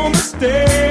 no mistake.